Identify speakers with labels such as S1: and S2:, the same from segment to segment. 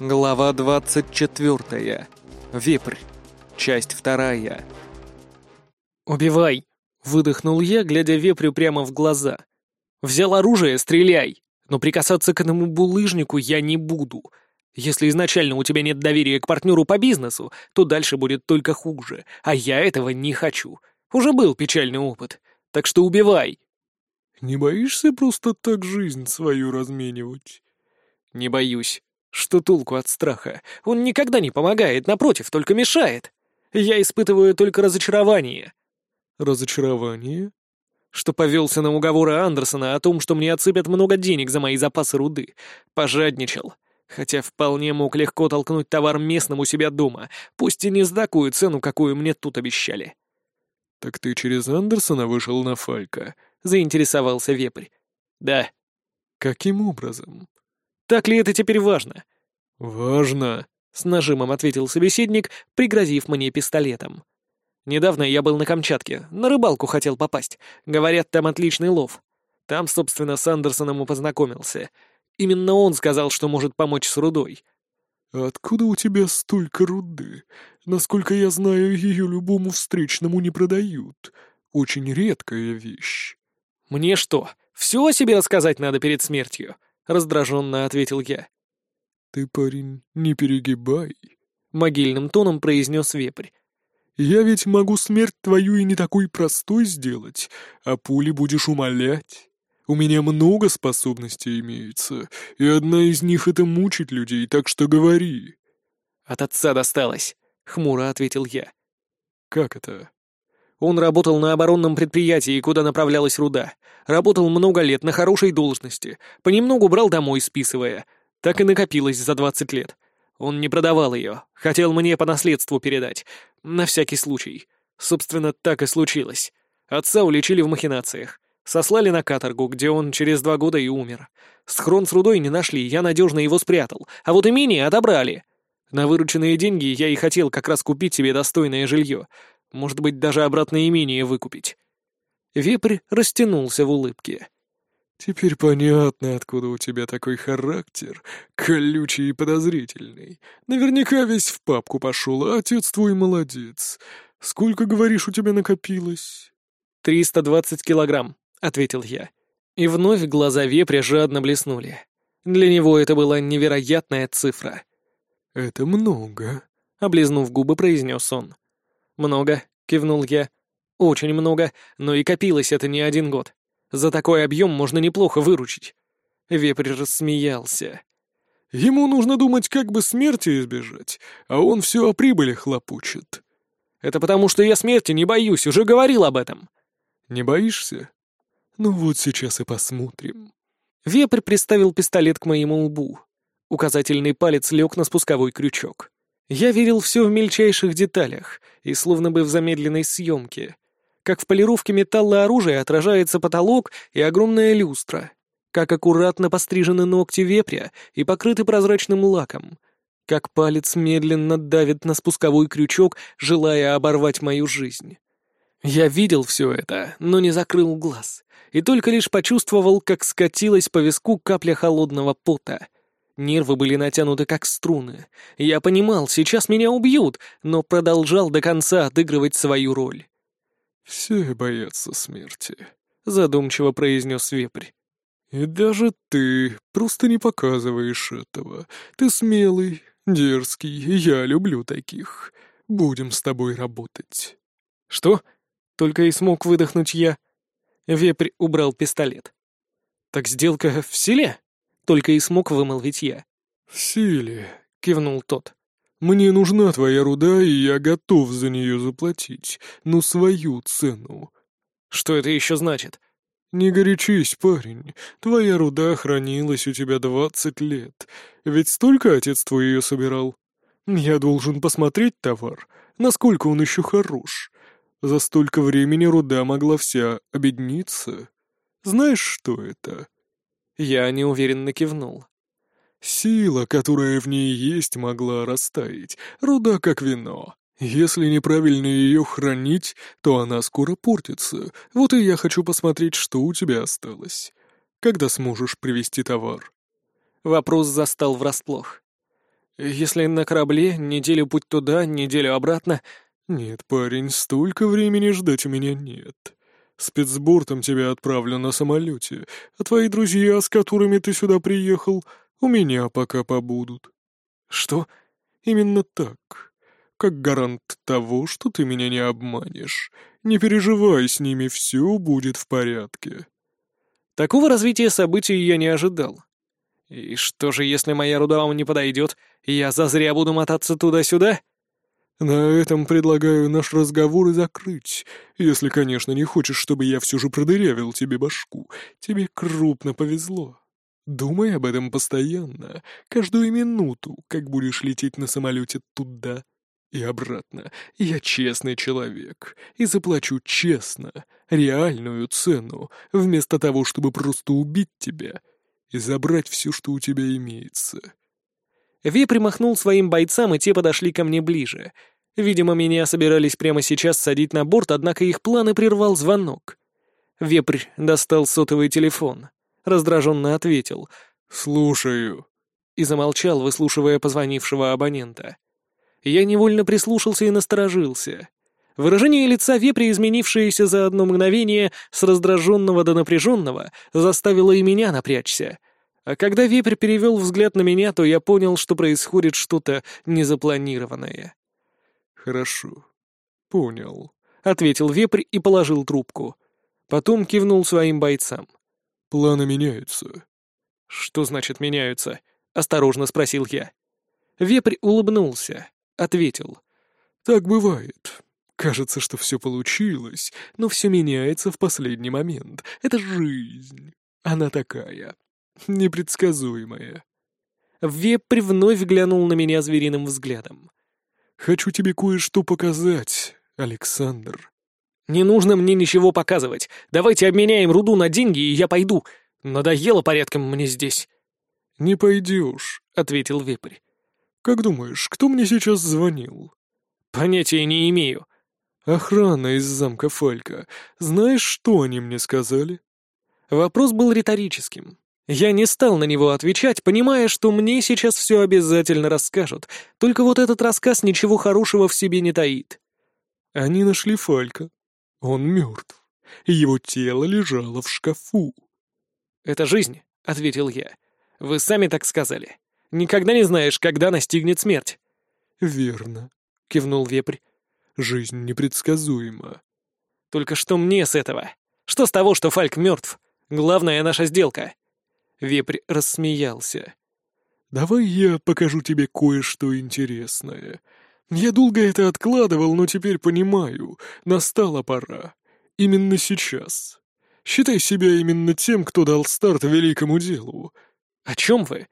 S1: Глава 24. Вепрь. Часть вторая.
S2: «Убивай!» — выдохнул я, глядя вепрю прямо в глаза. «Взял оружие, стреляй! Но прикасаться к этому булыжнику я не буду. Если изначально у тебя нет доверия к партнеру по бизнесу, то дальше будет только хуже, а я этого не хочу. Уже был печальный опыт. Так что убивай!»
S3: «Не боишься просто так жизнь свою разменивать?»
S2: «Не боюсь. Что толку от страха? Он никогда не помогает, напротив, только мешает. Я испытываю только разочарование».
S3: «Разочарование?»
S2: Что повелся на уговоры Андерсона о том, что мне отсыпят много денег за мои запасы руды. Пожадничал. Хотя вполне мог легко толкнуть товар местным у себя дома, пусть и не с такую цену, какую мне тут обещали.
S3: «Так ты через Андерсона вышел на Фалька?»
S2: — заинтересовался Вепрь. «Да».
S3: «Каким образом?»
S2: Так ли это теперь важно?»
S3: «Важно», —
S2: с нажимом ответил собеседник, пригрозив мне пистолетом. «Недавно я был на Камчатке, на рыбалку хотел попасть. Говорят, там отличный лов. Там, собственно, с Андерсоном и познакомился. Именно он сказал, что может помочь с рудой».
S3: «Откуда у тебя столько руды? Насколько я знаю, ее любому встречному не продают. Очень редкая вещь».
S2: «Мне что, все о себе рассказать надо перед смертью?» Раздраженно ответил я.
S3: «Ты, парень, не перегибай», —
S2: могильным тоном произнес вепрь.
S3: «Я ведь могу смерть твою и не такой простой сделать, а пули будешь умолять. У меня много способностей имеется, и одна из них — это мучить людей, так что говори».
S2: «От отца досталось», — хмуро ответил я.
S3: «Как это?»
S2: Он работал на оборонном предприятии, куда направлялась руда. Работал много лет на хорошей должности. Понемногу брал домой, списывая. Так и накопилось за двадцать лет. Он не продавал ее. Хотел мне по наследству передать. На всякий случай. Собственно, так и случилось. Отца уличили в махинациях. Сослали на каторгу, где он через два года и умер. Схрон с рудой не нашли, я надежно его спрятал. А вот имение отобрали. На вырученные деньги я и хотел как раз купить себе достойное жилье. Может быть, даже обратное имение выкупить. Вепрь растянулся в улыбке.
S3: «Теперь понятно, откуда у тебя такой характер, колючий и подозрительный. Наверняка весь в папку пошел, а отец твой молодец. Сколько, говоришь, у тебя накопилось?»
S2: «Триста двадцать килограмм», — ответил я. И вновь глаза вепря жадно блеснули. Для него это была невероятная цифра.
S3: «Это много», —
S2: облизнув губы, произнес он. «Много», — кивнул я. «Очень много, но и копилось это не один год. За такой объем можно неплохо выручить». Вепрь рассмеялся.
S3: «Ему нужно думать, как бы смерти избежать, а он все о прибыли хлопочет».
S2: «Это потому, что я смерти не боюсь, уже говорил об этом».
S3: «Не боишься?» «Ну вот сейчас и посмотрим».
S2: Вепрь приставил пистолет к моему лбу. Указательный палец лег на спусковой крючок. Я верил все в мельчайших деталях и словно бы в замедленной съемке. Как в полировке металла оружия отражается потолок и огромная люстра. Как аккуратно пострижены ногти вепря и покрыты прозрачным лаком. Как палец медленно давит на спусковой крючок, желая оборвать мою жизнь. Я видел все это, но не закрыл глаз, и только лишь почувствовал, как скатилась по виску капля холодного пота — Нервы были натянуты как струны. Я понимал, сейчас меня убьют, но продолжал до конца отыгрывать свою роль.
S3: «Все боятся смерти», —
S2: задумчиво произнес вепрь.
S3: «И даже ты просто не показываешь этого. Ты смелый, дерзкий, я люблю таких. Будем с тобой работать».
S2: «Что?» — только и смог выдохнуть я. Вепрь убрал пистолет. «Так сделка в селе?» Только и смог вымолвить я.
S3: «В силе», —
S2: кивнул тот.
S3: «Мне нужна твоя руда, и я готов за нее заплатить, но свою цену».
S2: «Что это еще значит?»
S3: «Не горячись, парень. Твоя руда хранилась у тебя двадцать лет. Ведь столько отец твой ее собирал. Я должен посмотреть товар, насколько он еще хорош. За столько времени руда могла вся обедниться. Знаешь, что это?»
S2: Я неуверенно кивнул.
S3: Сила, которая в ней есть, могла растаять. Руда как вино. Если неправильно ее хранить, то она скоро портится. Вот и я хочу посмотреть, что у тебя осталось. Когда сможешь привезти товар?
S2: Вопрос застал врасплох. Если на корабле, неделю путь туда, неделю обратно...
S3: Нет, парень, столько времени ждать у меня нет. Спецбортом тебя отправлю на самолете, а твои друзья, с которыми ты сюда приехал, у меня пока побудут.
S2: Что?
S3: Именно так. Как гарант того, что ты меня не обманешь. Не переживай, с ними все будет в порядке.
S2: Такого развития событий я не ожидал. И что же, если моя руда вам не подойдет, я зазря буду мотаться туда-сюда?
S3: На этом предлагаю наш разговор и закрыть, если, конечно, не хочешь, чтобы я все же продырявил тебе башку. Тебе крупно повезло. Думай об этом постоянно, каждую минуту, как будешь лететь на самолете туда и обратно. Я честный человек и заплачу честно, реальную цену, вместо того, чтобы просто убить тебя и забрать все, что у тебя имеется.
S2: Ви примахнул своим бойцам, и те подошли ко мне ближе. Видимо, меня собирались прямо сейчас садить на борт, однако их планы прервал звонок. Вепрь достал сотовый телефон. Раздраженно ответил
S3: «Слушаю»
S2: и замолчал, выслушивая позвонившего абонента. Я невольно прислушался и насторожился. Выражение лица вепря, изменившееся за одно мгновение с раздраженного до напряженного, заставило и меня напрячься — а когда вепрь перевел взгляд на меня, то я понял, что происходит что-то незапланированное.
S3: «Хорошо. Понял», —
S2: ответил вепрь и положил трубку. Потом кивнул своим бойцам.
S3: «Планы меняются».
S2: «Что значит меняются?» — осторожно спросил я. Вепрь улыбнулся, ответил.
S3: «Так бывает. Кажется, что все получилось, но все меняется в последний момент. Это жизнь. Она такая непредсказуемая.
S2: Вепрь вновь глянул на меня звериным взглядом.
S3: «Хочу тебе кое-что показать, Александр».
S2: «Не нужно мне ничего показывать. Давайте обменяем руду на деньги, и я пойду. Надоело порядком мне здесь».
S3: «Не пойдешь», — ответил Вепрь. «Как думаешь, кто мне сейчас звонил?»
S2: «Понятия не имею».
S3: «Охрана из замка Фалька. Знаешь, что они мне сказали?»
S2: Вопрос был риторическим. Я не стал на него отвечать, понимая, что мне сейчас все обязательно расскажут, только вот этот рассказ ничего хорошего в себе не таит.
S3: Они нашли Фалька. Он мертв. Его тело лежало в шкафу.
S2: «Это жизнь», — ответил я. «Вы сами так сказали. Никогда не знаешь, когда настигнет смерть».
S3: «Верно», — кивнул вепрь. «Жизнь непредсказуема».
S2: «Только что мне с этого? Что с того, что Фальк мертв? Главная наша сделка». Вепрь рассмеялся.
S3: «Давай я покажу тебе кое-что интересное. Я долго это откладывал, но теперь понимаю, настала пора. Именно сейчас. Считай себя именно тем, кто дал старт великому делу».
S2: «О чем вы?»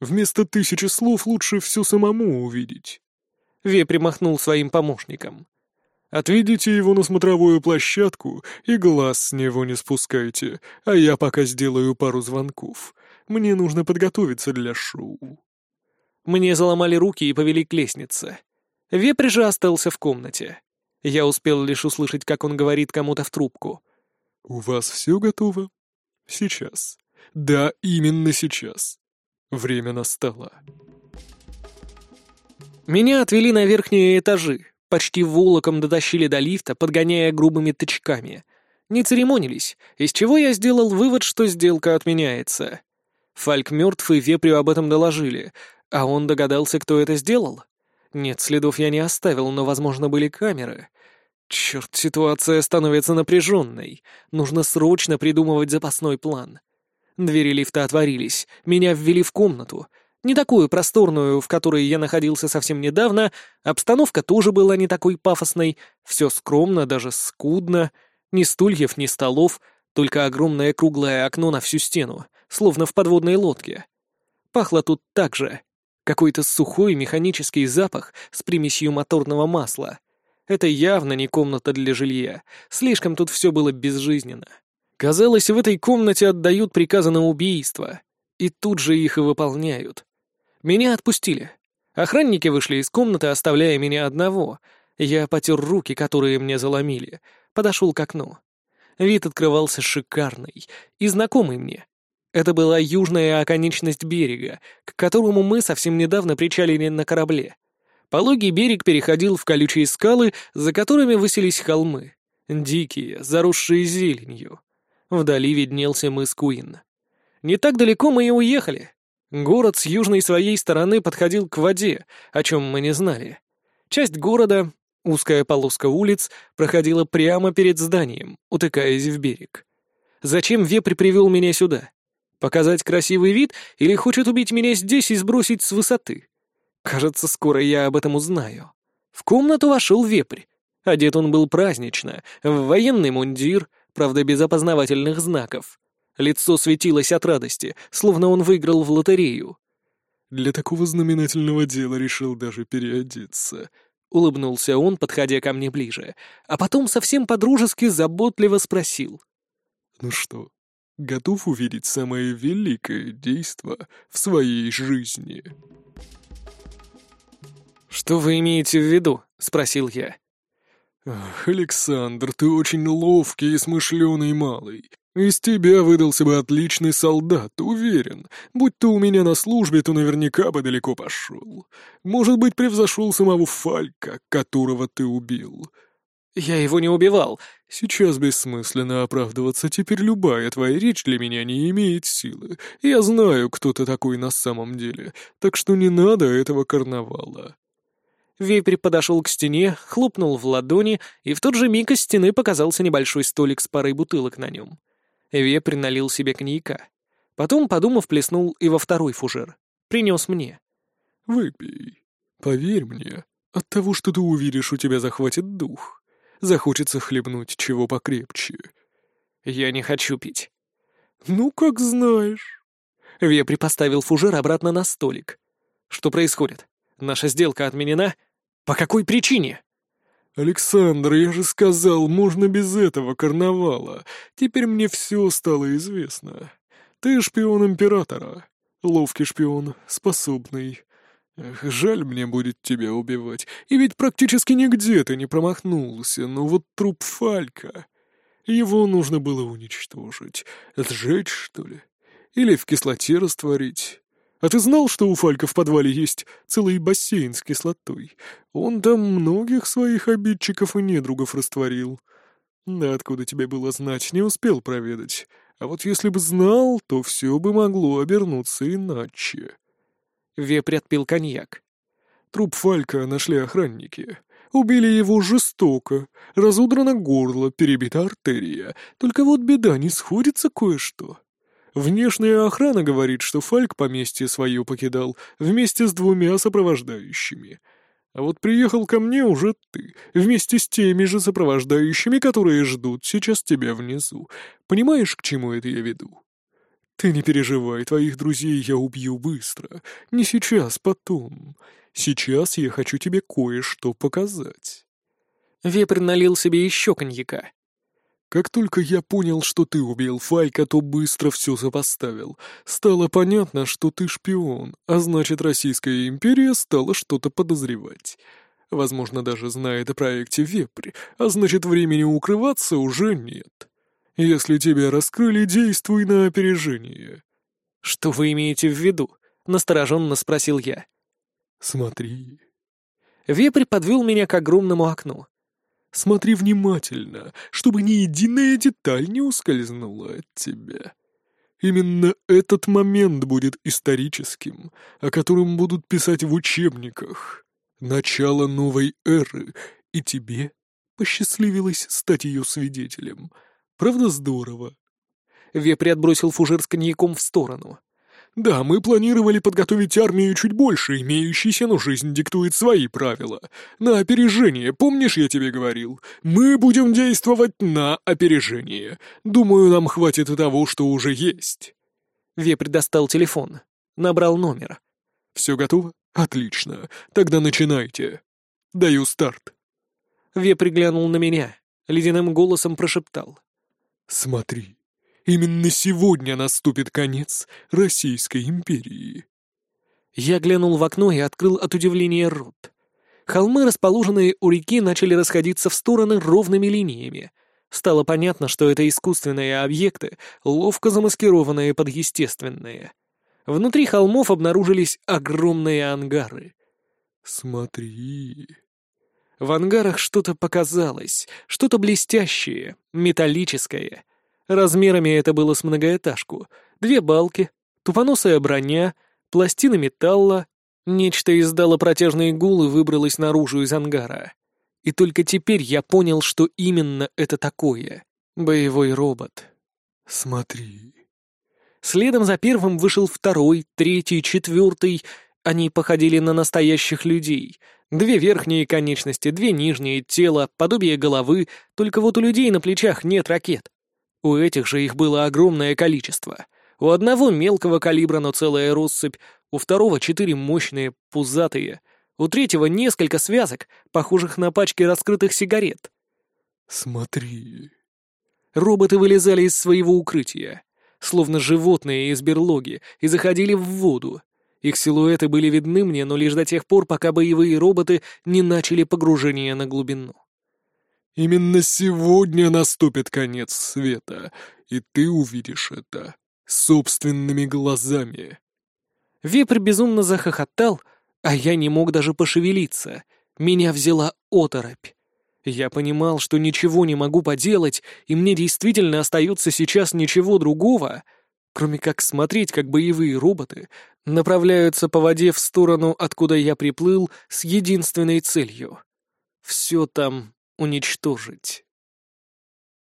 S3: «Вместо тысячи слов лучше все самому увидеть».
S2: Вепрь махнул своим помощником.
S3: Отведите его на смотровую площадку и глаз с него не спускайте, а я пока сделаю пару звонков. Мне нужно подготовиться для шоу».
S2: Мне заломали руки и повели к лестнице. Вепрь же остался в комнате. Я успел лишь услышать, как он говорит кому-то в трубку.
S3: «У вас все готово? Сейчас. Да, именно сейчас. Время настало».
S2: Меня отвели на верхние этажи, Почти волоком дотащили до лифта, подгоняя грубыми тычками. Не церемонились, из чего я сделал вывод, что сделка отменяется. Фальк мертв и Вепрю об этом доложили, а он догадался, кто это сделал? Нет, следов я не оставил, но, возможно, были камеры. Черт, ситуация становится напряженной. Нужно срочно придумывать запасной план. Двери лифта отворились, меня ввели в комнату — не такую просторную, в которой я находился совсем недавно, обстановка тоже была не такой пафосной, все скромно, даже скудно, ни стульев, ни столов, только огромное круглое окно на всю стену, словно в подводной лодке. Пахло тут так же. Какой-то сухой механический запах с примесью моторного масла. Это явно не комната для жилья, слишком тут все было безжизненно. Казалось, в этой комнате отдают приказы на убийство, и тут же их и выполняют. Меня отпустили. Охранники вышли из комнаты, оставляя меня одного. Я потер руки, которые мне заломили, подошел к окну. Вид открывался шикарный и знакомый мне. Это была южная оконечность берега, к которому мы совсем недавно причалили на корабле. Пологий берег переходил в колючие скалы, за которыми высились холмы. Дикие, заросшие зеленью. Вдали виднелся мыс Куин. Не так далеко мы и уехали. Город с южной своей стороны подходил к воде, о чем мы не знали. Часть города, узкая полоска улиц, проходила прямо перед зданием, утыкаясь в берег. Зачем вепрь привел меня сюда? Показать красивый вид или хочет убить меня здесь и сбросить с высоты? Кажется, скоро я об этом узнаю. В комнату вошел вепрь. Одет он был празднично, в военный мундир, правда, без опознавательных знаков. Лицо светилось от радости, словно он выиграл в лотерею.
S3: «Для такого знаменательного дела решил даже переодеться», —
S2: улыбнулся он, подходя ко мне ближе, а потом совсем подружески заботливо спросил.
S3: «Ну что, готов увидеть самое великое действо в своей жизни?»
S2: «Что вы имеете в виду?» — спросил я.
S3: «Ах, Александр, ты очень ловкий и смышленый малый. Из тебя выдался бы отличный солдат, уверен. Будь ты у меня на службе, то наверняка бы далеко пошел. Может быть, превзошел самого Фалька, которого ты убил.
S2: Я его не убивал.
S3: Сейчас бессмысленно оправдываться, теперь любая твоя речь для меня не имеет силы. Я знаю, кто ты такой на самом деле, так что не надо этого карнавала.
S2: Вепрь подошел к стене, хлопнул в ладони, и в тот же миг из стены показался небольшой столик с парой бутылок на нем. Вепрь налил себе коньяка. Потом, подумав, плеснул и во второй фужер. Принес мне.
S3: «Выпей. Поверь мне, от того, что ты увидишь, у тебя захватит дух. Захочется хлебнуть чего покрепче».
S2: «Я не хочу пить».
S3: «Ну, как знаешь».
S2: Вепрь поставил фужер обратно на столик. «Что происходит? Наша сделка отменена? По какой причине?»
S3: «Александр, я же сказал, можно без этого карнавала. Теперь мне все стало известно. Ты шпион императора. Ловкий шпион, способный. Эх, жаль мне будет тебя убивать. И ведь практически нигде ты не промахнулся. Но вот труп Фалька... Его нужно было уничтожить. Сжечь, что ли? Или в кислоте растворить? А ты знал, что у Фалька в подвале есть целый бассейн с кислотой? Он там многих своих обидчиков и недругов растворил. Да откуда тебе было знать, не успел проведать. А вот если бы знал, то все бы могло обернуться иначе.
S2: Вепрь отпил коньяк.
S3: Труп Фалька нашли охранники. Убили его жестоко. Разудрано горло, перебита артерия. Только вот беда, не сходится кое-что. Внешняя охрана говорит, что Фальк поместье свое покидал вместе с двумя сопровождающими. А вот приехал ко мне уже ты, вместе с теми же сопровождающими, которые ждут сейчас тебя внизу. Понимаешь, к чему это я веду? Ты не переживай, твоих друзей я убью быстро. Не сейчас, потом. Сейчас я хочу тебе кое-что показать.
S2: Вепрь налил себе еще коньяка.
S3: Как только я понял, что ты убил Фалька, то быстро все сопоставил. Стало понятно, что ты шпион, а значит, Российская империя стала что-то подозревать. Возможно, даже знает о проекте Вепрь, а значит, времени укрываться уже нет. Если тебя раскрыли, действуй на опережение.
S2: «Что вы имеете в виду?» — настороженно спросил я.
S3: «Смотри».
S2: Вепрь подвел меня к огромному окну.
S3: Смотри внимательно, чтобы ни единая деталь не ускользнула от тебя. Именно этот момент будет историческим, о котором будут писать в учебниках. Начало новой эры, и тебе посчастливилось стать ее свидетелем. Правда здорово?»
S2: Вепрь отбросил фужер с коньяком в сторону.
S3: Да, мы планировали подготовить армию чуть больше, имеющейся, но жизнь диктует свои правила. На опережение, помнишь, я тебе говорил? Мы будем действовать на опережение. Думаю, нам хватит и того, что уже есть.
S2: Вепрь достал телефон. Набрал номер.
S3: Все готово? Отлично. Тогда начинайте. Даю старт.
S2: Вепрь глянул на меня. Ледяным голосом прошептал.
S3: Смотри. Именно сегодня наступит конец Российской империи.
S2: Я глянул в окно и открыл от удивления рот. Холмы, расположенные у реки, начали расходиться в стороны ровными линиями. Стало понятно, что это искусственные объекты, ловко замаскированные под естественные. Внутри холмов обнаружились огромные ангары.
S3: «Смотри...»
S2: В ангарах что-то показалось, что-то блестящее, металлическое. Размерами это было с многоэтажку. Две балки, тупоносая броня, пластины металла. Нечто издало протяжные гул и выбралось наружу из ангара. И только теперь я понял, что именно это такое. Боевой робот.
S3: «Смотри...»
S2: Следом за первым вышел второй, третий, четвертый. Они походили на настоящих людей. Две верхние конечности, две нижние, тело, подобие головы, только вот у людей на плечах нет ракет. У этих же их было огромное количество. У одного мелкого калибра, но целая россыпь, у второго четыре мощные, пузатые, у третьего несколько связок, похожих на пачки раскрытых сигарет.
S3: «Смотри...»
S2: Роботы вылезали из своего укрытия словно животные из берлоги, и заходили в воду. Их силуэты были видны мне, но лишь до тех пор, пока боевые роботы не начали погружение на глубину.
S3: «Именно сегодня наступит конец света, и ты увидишь это собственными глазами».
S2: Вепрь безумно захохотал, а я не мог даже пошевелиться. Меня взяла оторопь. Я понимал, что ничего не могу поделать, и мне действительно остается сейчас ничего другого, кроме как смотреть, как боевые роботы направляются по воде в сторону, откуда я приплыл, с единственной целью — все там уничтожить.